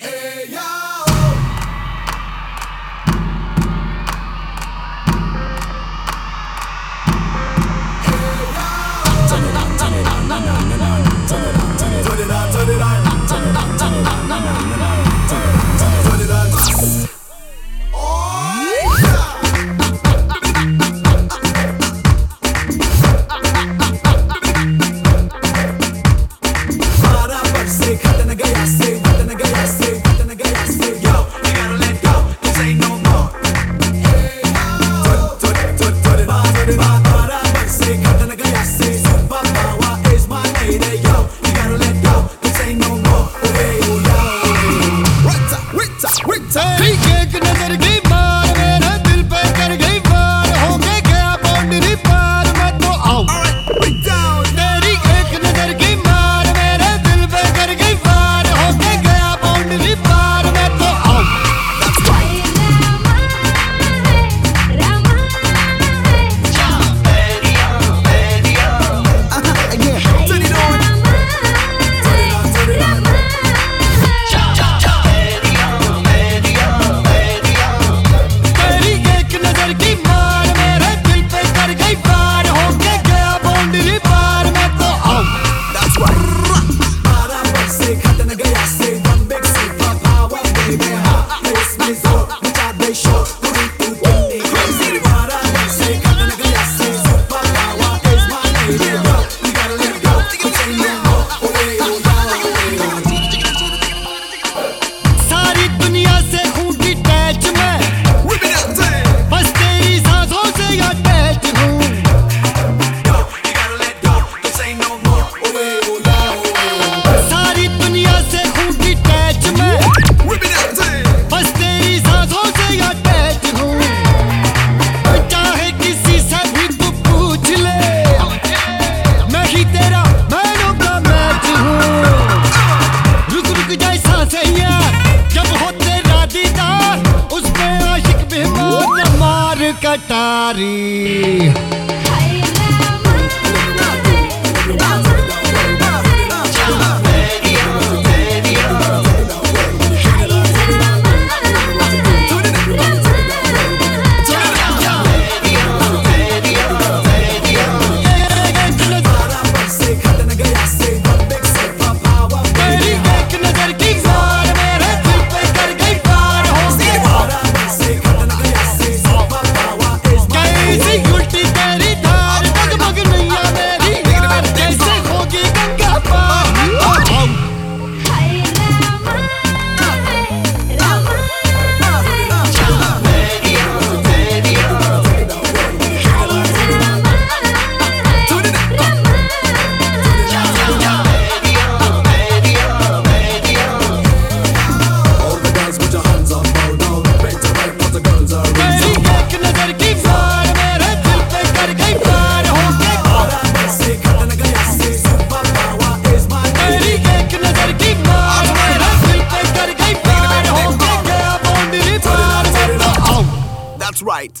Hey, yeah! कई एक नजर की show. सैयार जब होते तेरा दीदार उस आशिक बेमार मार कटारी। That's right.